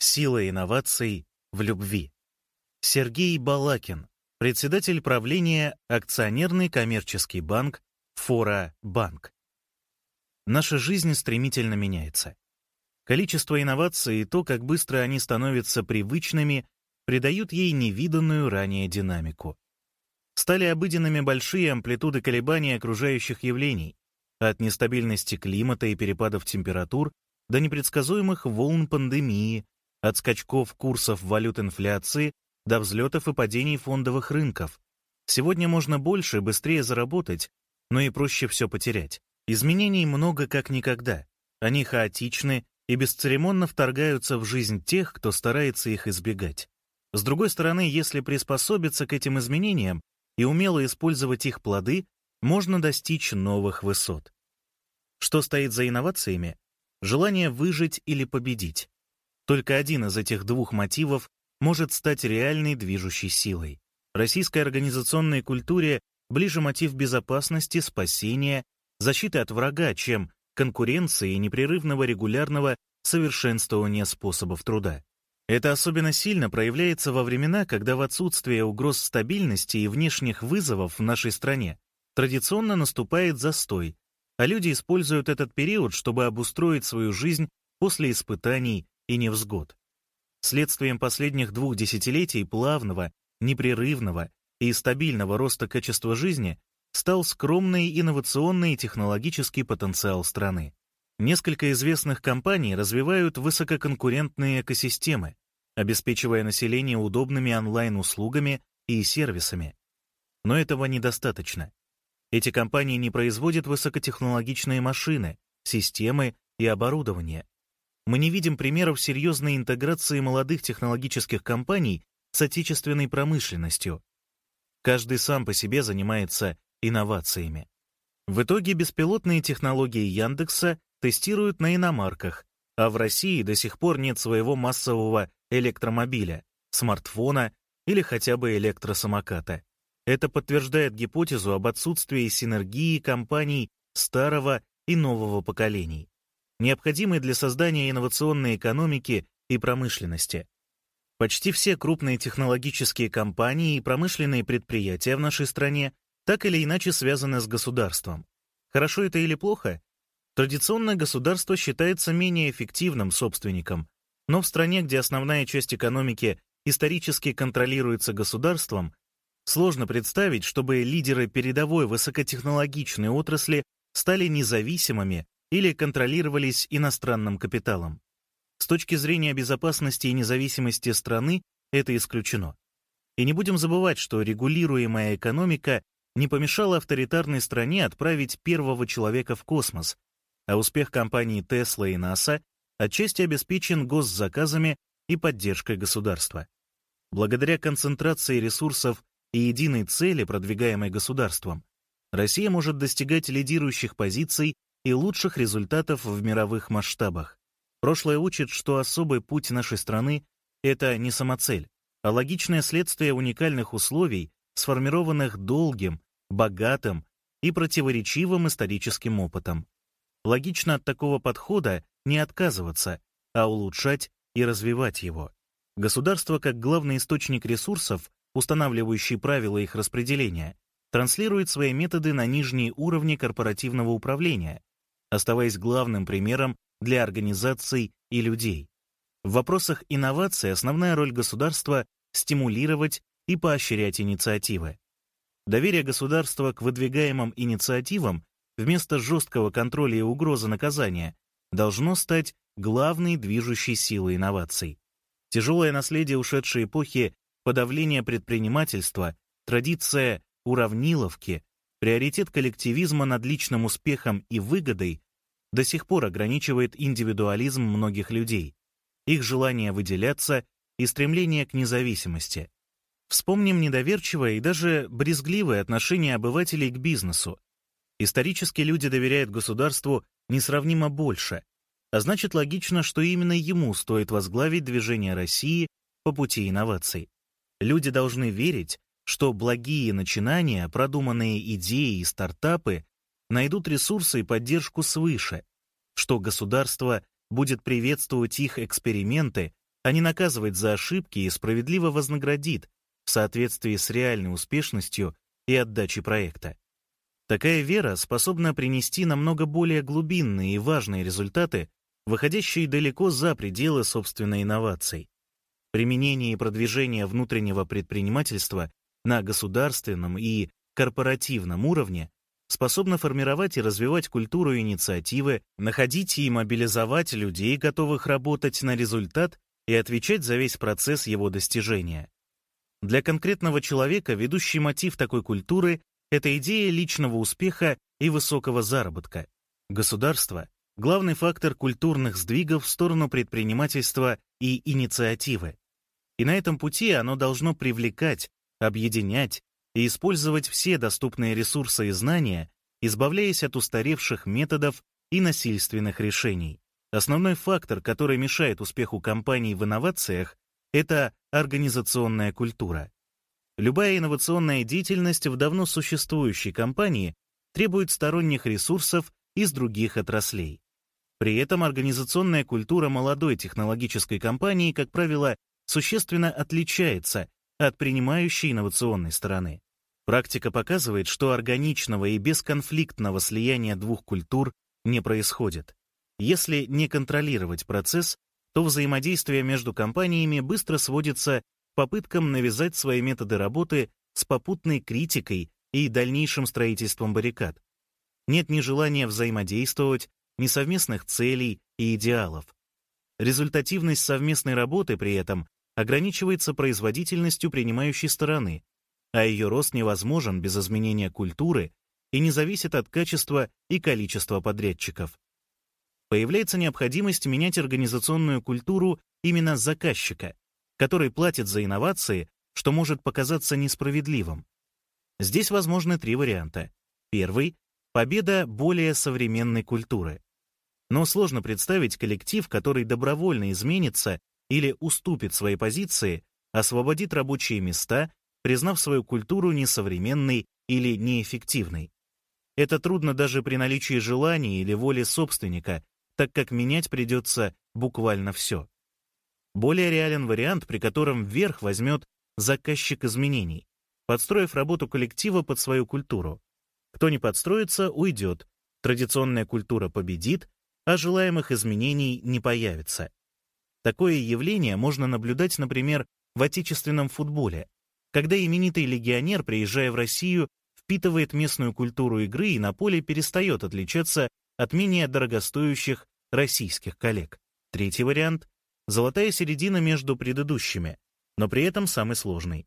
Сила инноваций в любви. Сергей Балакин, председатель правления акционерный коммерческий банк Фора Банк. Наша жизнь стремительно меняется. Количество инноваций и то, как быстро они становятся привычными, придают ей невиданную ранее динамику. Стали обыденными большие амплитуды колебаний окружающих явлений, от нестабильности климата и перепадов температур до непредсказуемых волн пандемии, от скачков курсов валют инфляции до взлетов и падений фондовых рынков. Сегодня можно больше, быстрее заработать, но и проще все потерять. Изменений много как никогда. Они хаотичны и бесцеремонно вторгаются в жизнь тех, кто старается их избегать. С другой стороны, если приспособиться к этим изменениям и умело использовать их плоды, можно достичь новых высот. Что стоит за инновациями? Желание выжить или победить. Только один из этих двух мотивов может стать реальной движущей силой. Российской организационной культуре ближе мотив безопасности, спасения, защиты от врага, чем конкуренции и непрерывного регулярного совершенствования способов труда. Это особенно сильно проявляется во времена, когда в отсутствие угроз стабильности и внешних вызовов в нашей стране традиционно наступает застой, а люди используют этот период, чтобы обустроить свою жизнь после испытаний и невзгод. Следствием последних двух десятилетий плавного, непрерывного и стабильного роста качества жизни стал скромный инновационный технологический потенциал страны. Несколько известных компаний развивают высококонкурентные экосистемы, обеспечивая население удобными онлайн-услугами и сервисами. Но этого недостаточно. Эти компании не производят высокотехнологичные машины, системы и оборудование, мы не видим примеров серьезной интеграции молодых технологических компаний с отечественной промышленностью. Каждый сам по себе занимается инновациями. В итоге беспилотные технологии Яндекса тестируют на иномарках, а в России до сих пор нет своего массового электромобиля, смартфона или хотя бы электросамоката. Это подтверждает гипотезу об отсутствии синергии компаний старого и нового поколений необходимый для создания инновационной экономики и промышленности. Почти все крупные технологические компании и промышленные предприятия в нашей стране так или иначе связаны с государством. Хорошо это или плохо? Традиционно государство считается менее эффективным собственником, но в стране, где основная часть экономики исторически контролируется государством, сложно представить, чтобы лидеры передовой высокотехнологичной отрасли стали независимыми или контролировались иностранным капиталом. С точки зрения безопасности и независимости страны это исключено. И не будем забывать, что регулируемая экономика не помешала авторитарной стране отправить первого человека в космос, а успех компаний Tesla и NASA отчасти обеспечен госзаказами и поддержкой государства. Благодаря концентрации ресурсов и единой цели, продвигаемой государством, Россия может достигать лидирующих позиций и лучших результатов в мировых масштабах. Прошлое учит, что особый путь нашей страны — это не самоцель, а логичное следствие уникальных условий, сформированных долгим, богатым и противоречивым историческим опытом. Логично от такого подхода не отказываться, а улучшать и развивать его. Государство, как главный источник ресурсов, устанавливающий правила их распределения, транслирует свои методы на нижние уровни корпоративного управления, оставаясь главным примером для организаций и людей. В вопросах инноваций основная роль государства — стимулировать и поощрять инициативы. Доверие государства к выдвигаемым инициативам вместо жесткого контроля и угрозы наказания должно стать главной движущей силой инноваций. Тяжелое наследие ушедшей эпохи подавления предпринимательства, традиция уравниловки Приоритет коллективизма над личным успехом и выгодой до сих пор ограничивает индивидуализм многих людей, их желание выделяться и стремление к независимости. Вспомним недоверчивое и даже брезгливое отношение обывателей к бизнесу. Исторически люди доверяют государству несравнимо больше, а значит логично, что именно ему стоит возглавить движение России по пути инноваций. Люди должны верить, что благие начинания, продуманные идеи и стартапы найдут ресурсы и поддержку свыше, что государство будет приветствовать их эксперименты, а не наказывать за ошибки и справедливо вознаградит в соответствии с реальной успешностью и отдачей проекта. Такая вера способна принести намного более глубинные и важные результаты, выходящие далеко за пределы собственной инноваций. Применение и продвижение внутреннего предпринимательства на государственном и корпоративном уровне способно формировать и развивать культуру инициативы, находить и мобилизовать людей, готовых работать на результат и отвечать за весь процесс его достижения. Для конкретного человека ведущий мотив такой культуры — это идея личного успеха и высокого заработка. Государство — главный фактор культурных сдвигов в сторону предпринимательства и инициативы. И на этом пути оно должно привлекать, объединять и использовать все доступные ресурсы и знания, избавляясь от устаревших методов и насильственных решений. Основной фактор, который мешает успеху компаний в инновациях, это организационная культура. Любая инновационная деятельность в давно существующей компании требует сторонних ресурсов из других отраслей. При этом организационная культура молодой технологической компании, как правило, существенно отличается от принимающей инновационной стороны. Практика показывает, что органичного и бесконфликтного слияния двух культур не происходит. Если не контролировать процесс, то взаимодействие между компаниями быстро сводится к попыткам навязать свои методы работы с попутной критикой и дальнейшим строительством баррикад. Нет ни желания взаимодействовать, ни совместных целей и идеалов. Результативность совместной работы при этом ограничивается производительностью принимающей стороны, а ее рост невозможен без изменения культуры и не зависит от качества и количества подрядчиков. Появляется необходимость менять организационную культуру именно заказчика, который платит за инновации, что может показаться несправедливым. Здесь возможны три варианта. Первый — победа более современной культуры. Но сложно представить коллектив, который добровольно изменится или уступит свои позиции, освободит рабочие места, признав свою культуру несовременной или неэффективной. Это трудно даже при наличии желания или воли собственника, так как менять придется буквально все. Более реален вариант, при котором вверх возьмет заказчик изменений, подстроив работу коллектива под свою культуру. Кто не подстроится, уйдет, традиционная культура победит, а желаемых изменений не появится. Такое явление можно наблюдать, например, в отечественном футболе, когда именитый легионер, приезжая в Россию, впитывает местную культуру игры и на поле перестает отличаться от менее дорогостоящих российских коллег. Третий вариант — золотая середина между предыдущими, но при этом самый сложный.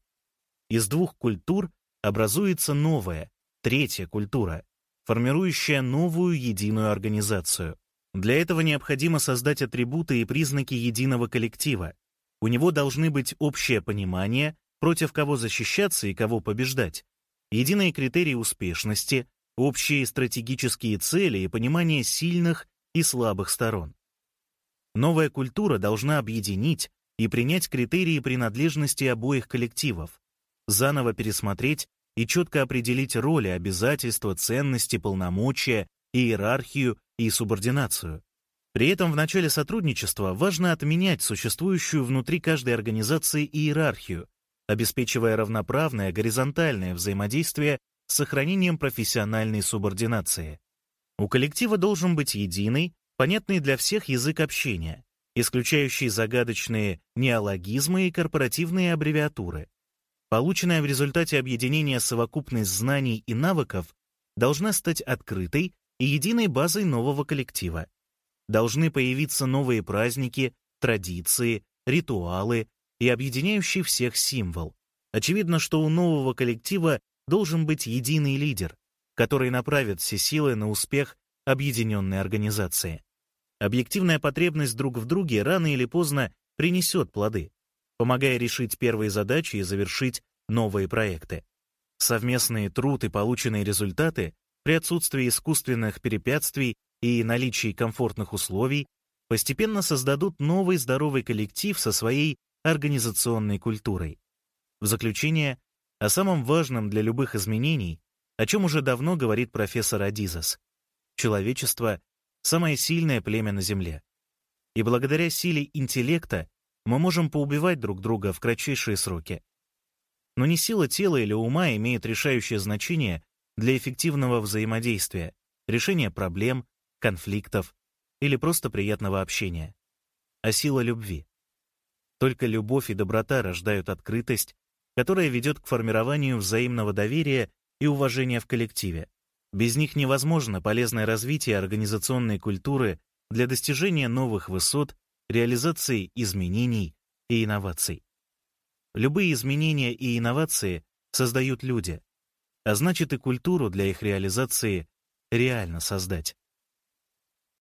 Из двух культур образуется новая, третья культура, формирующая новую единую организацию. Для этого необходимо создать атрибуты и признаки единого коллектива. У него должны быть общее понимание, против кого защищаться и кого побеждать, единые критерии успешности, общие стратегические цели и понимание сильных и слабых сторон. Новая культура должна объединить и принять критерии принадлежности обоих коллективов, заново пересмотреть и четко определить роли, обязательства, ценности, полномочия, иерархию и субординацию. При этом в начале сотрудничества важно отменять существующую внутри каждой организации иерархию, обеспечивая равноправное горизонтальное взаимодействие с сохранением профессиональной субординации. У коллектива должен быть единый, понятный для всех язык общения, исключающий загадочные неологизмы и корпоративные аббревиатуры. Полученная в результате объединения совокупность знаний и навыков должна стать открытой и единой базой нового коллектива. Должны появиться новые праздники, традиции, ритуалы и объединяющий всех символ. Очевидно, что у нового коллектива должен быть единый лидер, который направит все силы на успех объединенной организации. Объективная потребность друг в друге рано или поздно принесет плоды, помогая решить первые задачи и завершить новые проекты. Совместный труд и полученные результаты при отсутствии искусственных препятствий и наличии комфортных условий постепенно создадут новый здоровый коллектив со своей организационной культурой. В заключение, о самом важном для любых изменений, о чем уже давно говорит профессор Адизас. Человечество — самое сильное племя на Земле. И благодаря силе интеллекта мы можем поубивать друг друга в кратчайшие сроки. Но не сила тела или ума имеет решающее значение для эффективного взаимодействия, решения проблем, конфликтов или просто приятного общения, а сила любви. Только любовь и доброта рождают открытость, которая ведет к формированию взаимного доверия и уважения в коллективе. Без них невозможно полезное развитие организационной культуры для достижения новых высот, реализации изменений и инноваций. Любые изменения и инновации создают люди, а значит и культуру для их реализации реально создать.